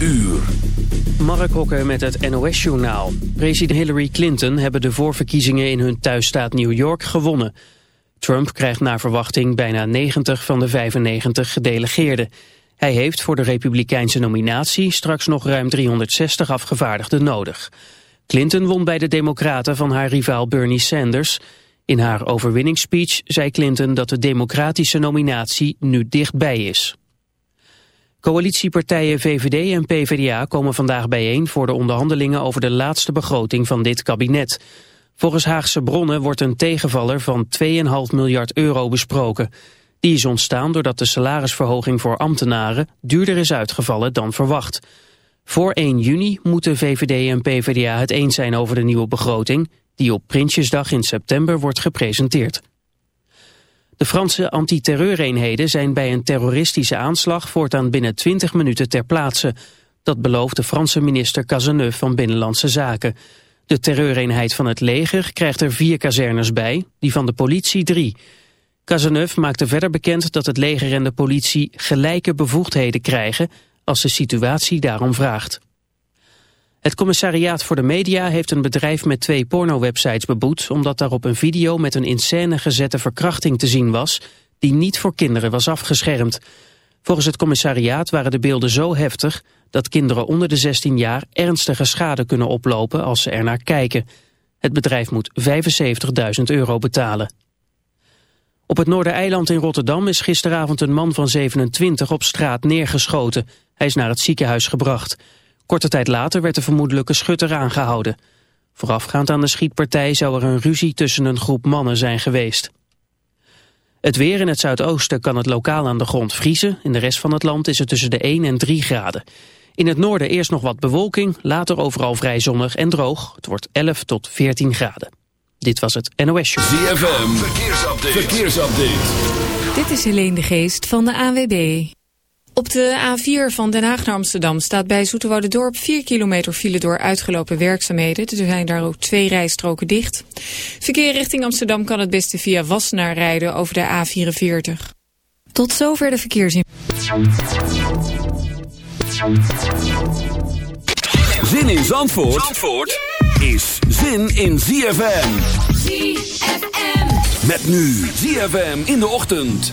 uur. Mark Hokker met het NOS-journaal. President Hillary Clinton hebben de voorverkiezingen in hun thuisstaat New York gewonnen. Trump krijgt naar verwachting bijna 90 van de 95 gedelegeerden. Hij heeft voor de republikeinse nominatie straks nog ruim 360 afgevaardigden nodig. Clinton won bij de democraten van haar rivaal Bernie Sanders. In haar overwinningsspeech zei Clinton dat de democratische nominatie nu dichtbij is. Coalitiepartijen VVD en PvdA komen vandaag bijeen voor de onderhandelingen over de laatste begroting van dit kabinet. Volgens Haagse bronnen wordt een tegenvaller van 2,5 miljard euro besproken. Die is ontstaan doordat de salarisverhoging voor ambtenaren duurder is uitgevallen dan verwacht. Voor 1 juni moeten VVD en PvdA het eens zijn over de nieuwe begroting... die op Prinsjesdag in september wordt gepresenteerd. De Franse antiterreureenheden zijn bij een terroristische aanslag voortaan binnen 20 minuten ter plaatse. Dat belooft de Franse minister Cazeneuve van Binnenlandse Zaken. De terreureenheid van het leger krijgt er vier kazernes bij, die van de politie drie. Cazeneuve maakte verder bekend dat het leger en de politie gelijke bevoegdheden krijgen als de situatie daarom vraagt. Het commissariaat voor de media heeft een bedrijf met twee pornowebsites beboet... omdat daarop een video met een in scène gezette verkrachting te zien was... die niet voor kinderen was afgeschermd. Volgens het commissariaat waren de beelden zo heftig... dat kinderen onder de 16 jaar ernstige schade kunnen oplopen als ze ernaar kijken. Het bedrijf moet 75.000 euro betalen. Op het Noordereiland in Rotterdam is gisteravond een man van 27 op straat neergeschoten. Hij is naar het ziekenhuis gebracht... Korte tijd later werd de vermoedelijke schutter aangehouden. Voorafgaand aan de schietpartij zou er een ruzie tussen een groep mannen zijn geweest. Het weer in het zuidoosten kan het lokaal aan de grond vriezen. In de rest van het land is het tussen de 1 en 3 graden. In het noorden eerst nog wat bewolking, later overal vrij zonnig en droog. Het wordt 11 tot 14 graden. Dit was het NOS Show. ZFM, verkeersupdate. verkeersupdate. Dit is Helene de Geest van de AWB. Op de A4 van Den Haag naar Amsterdam staat bij Dorp 4 kilometer file door uitgelopen werkzaamheden. Er zijn daar ook twee rijstroken dicht. Verkeer richting Amsterdam kan het beste via Wassenaar rijden over de A44. Tot zover de verkeersin. Zin in Zandvoort, Zandvoort is zin in ZFM. ZFM. Met nu ZFM in de ochtend.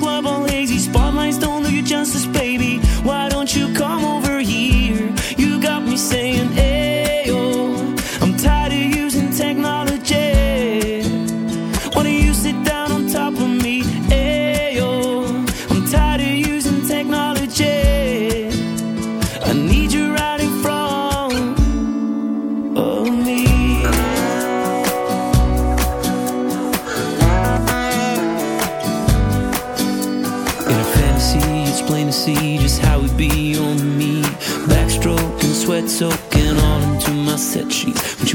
club all hazy. Spotlights don't do you justice, baby. Why don't you come over here? You got me saying, Ayo.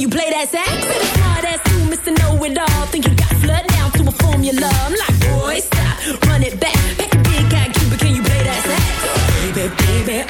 you play that sax. Said a smart ass too, Mr. Know It All. Think you got flood down to a formula. I'm like, boy, stop, run it back. Pack a big guy, Cuba, can you play that sax? Baby, baby,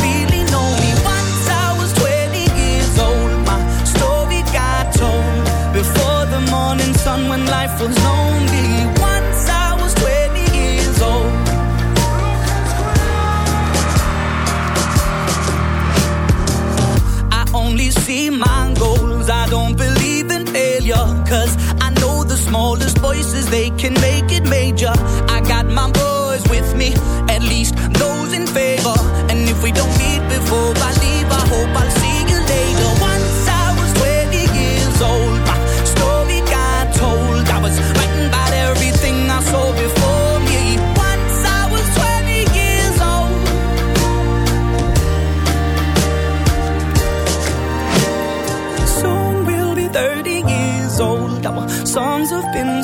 they can make it major.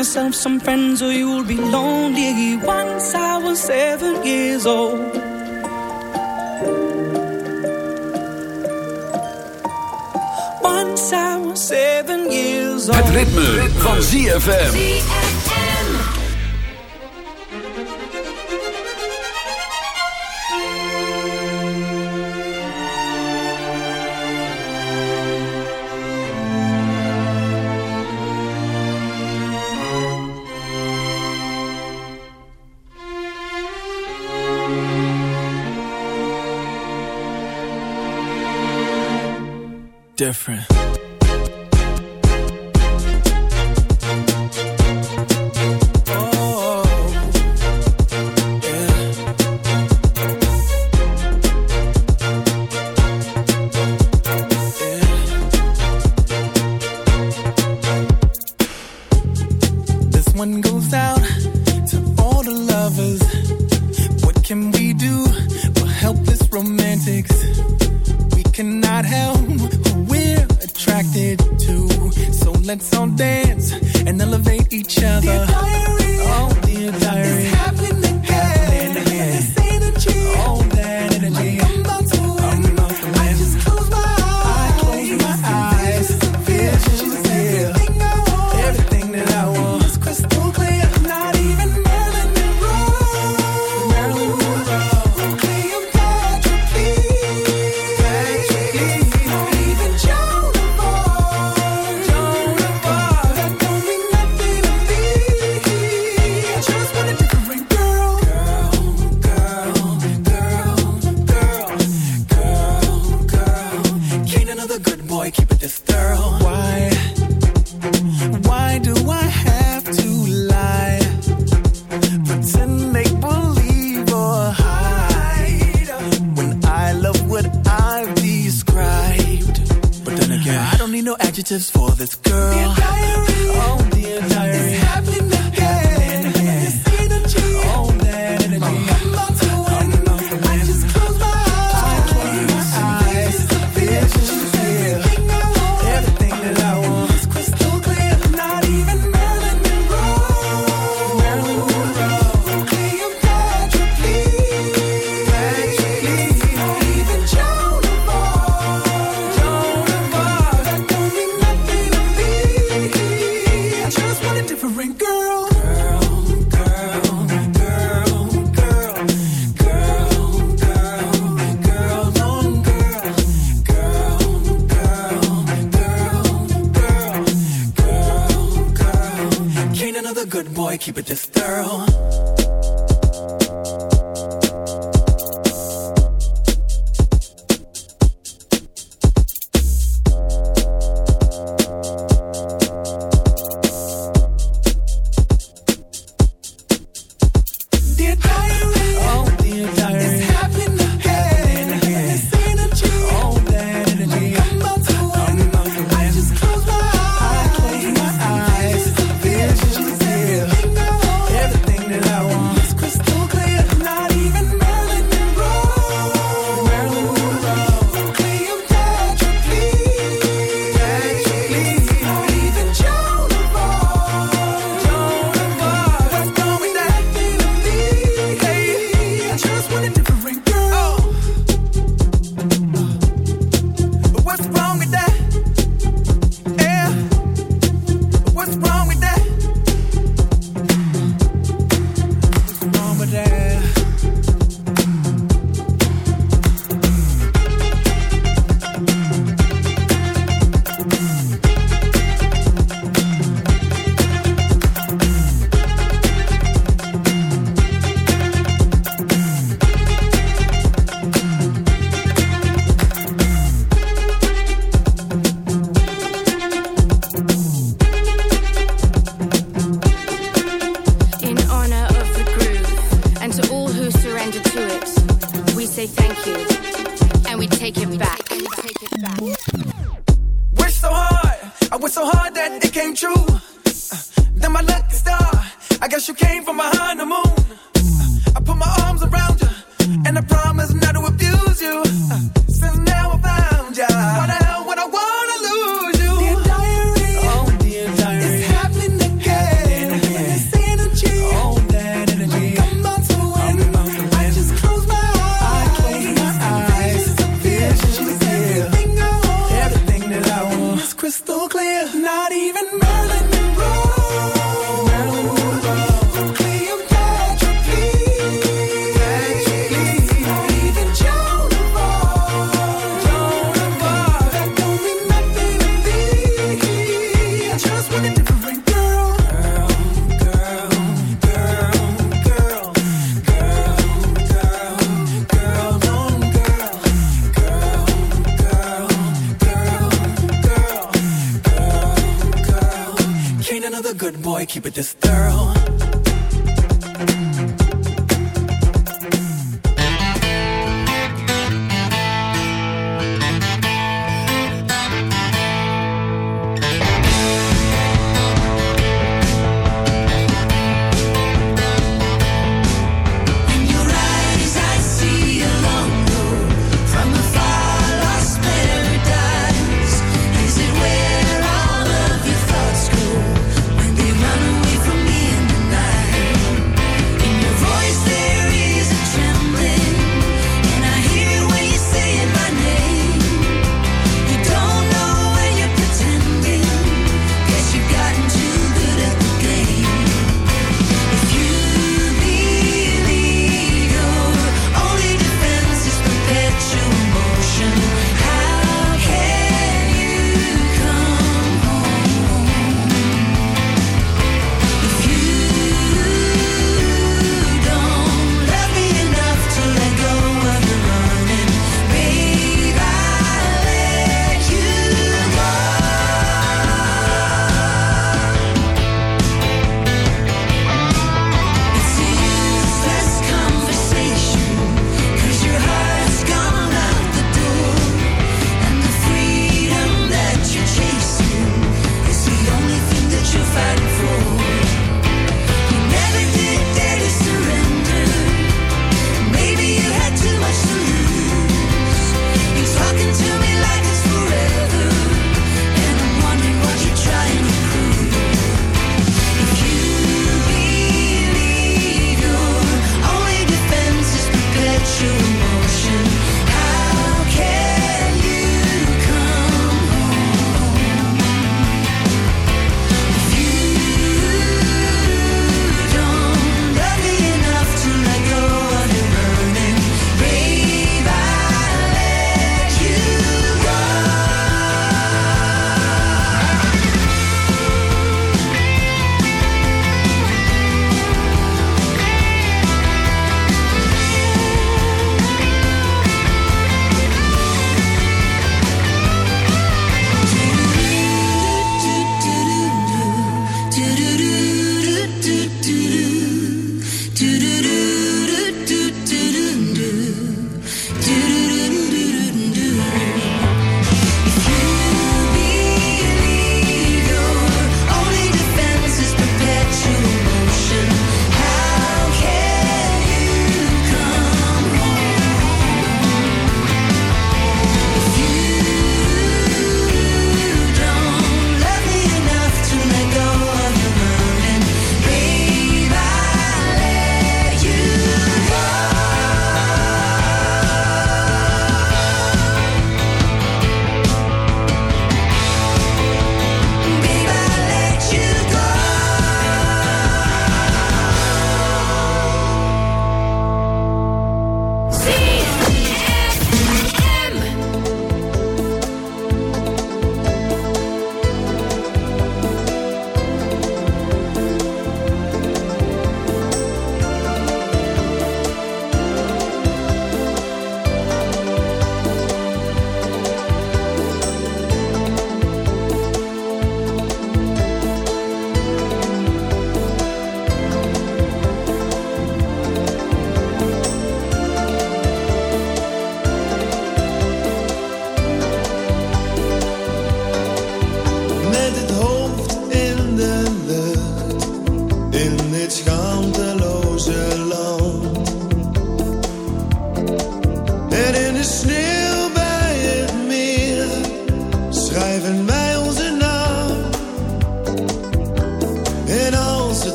yourself some friends or you'll be lonely. Once I was seven years old. Once I was seven years old. Het ritme, van ZFM.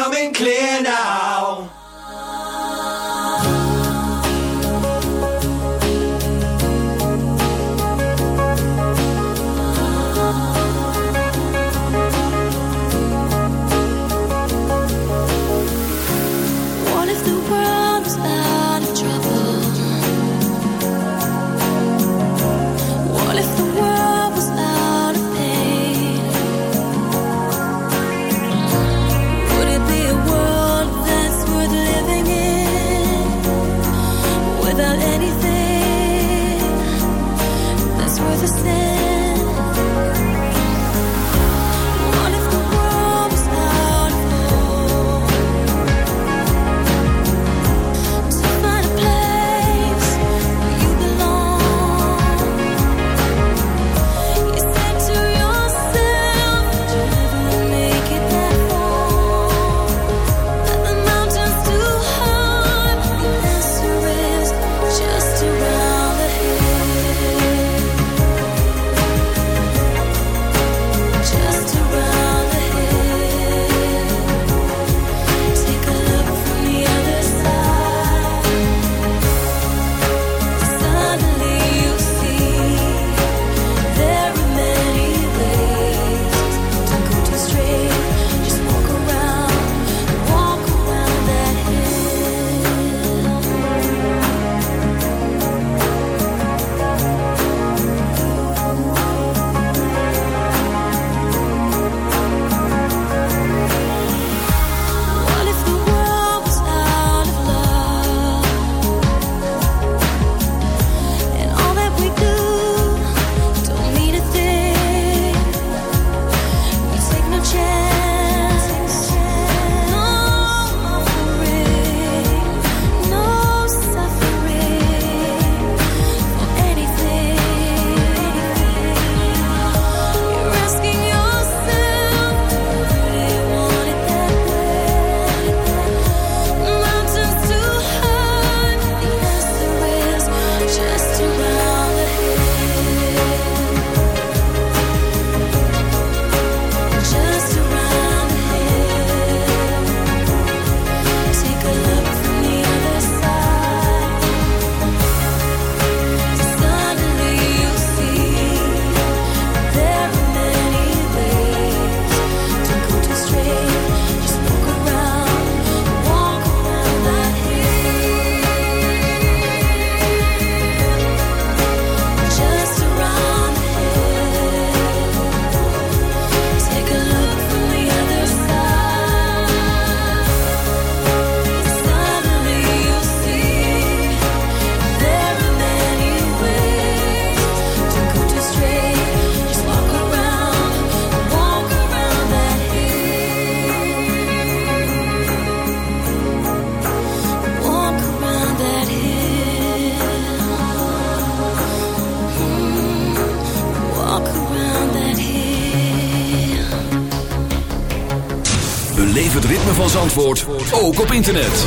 All becoming clear now? Ook op internet.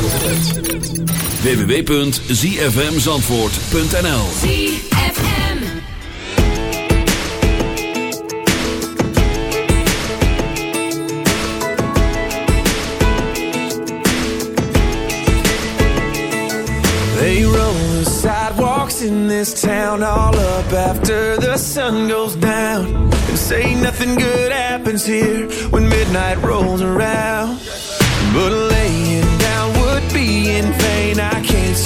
www.zfmzandvoort.nl ZFM. They roll the sidewalks in this town all up after the sun goes down. And say nothing good happens here when midnight rolls around. But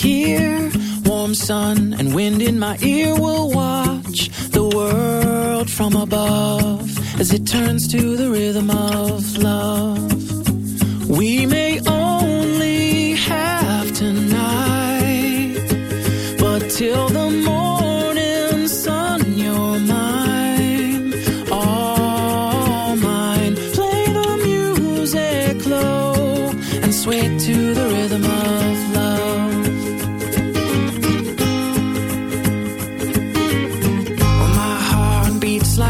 Here. Warm sun and wind in my ear will watch the world from above as it turns to the rhythm of love. We may only have tonight, but till the morning sun, you're mine, all mine. Play the music low and sway to the rhythm of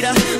leader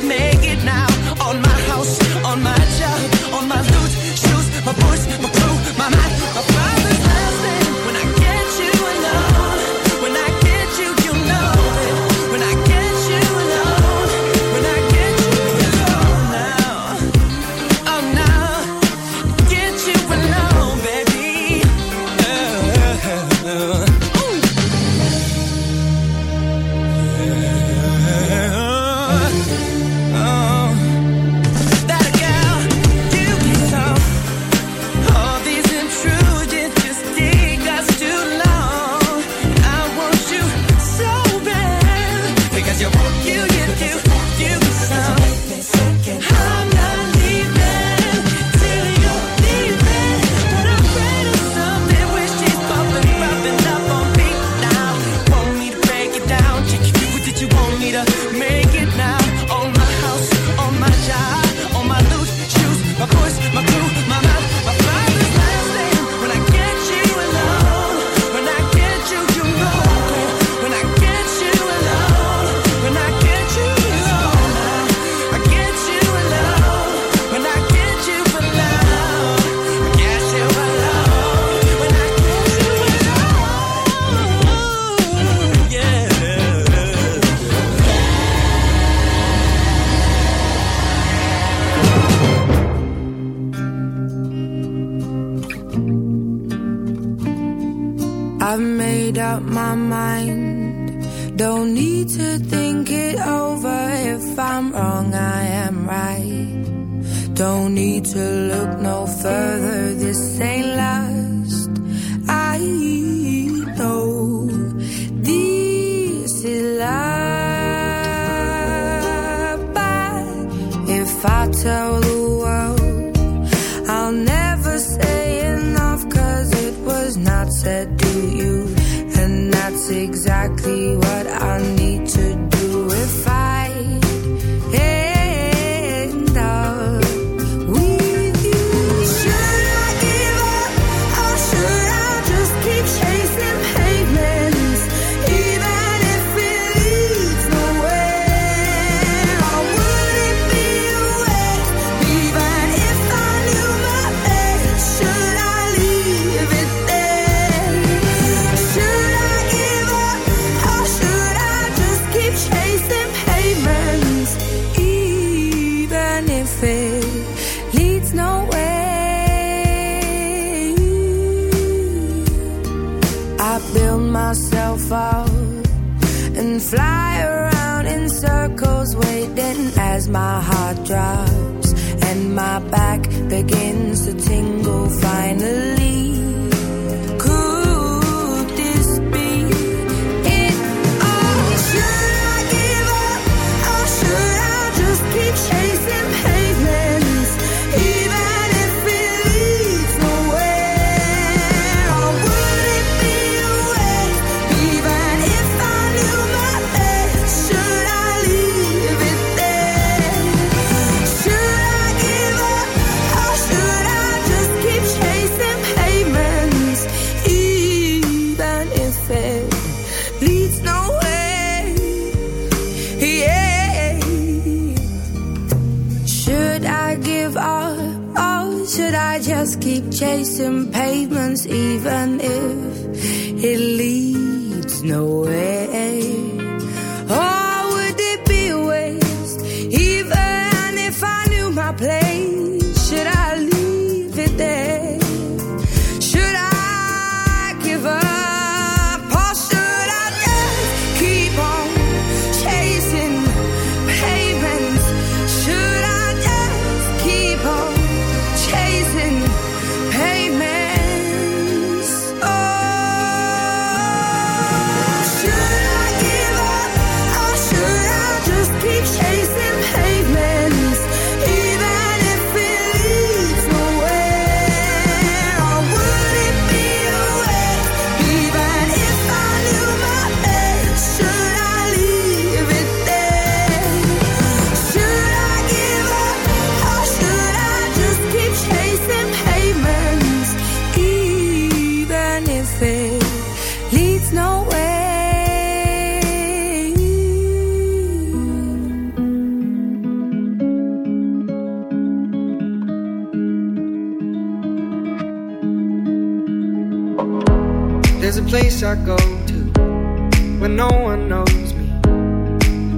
as my heart drops and my back begins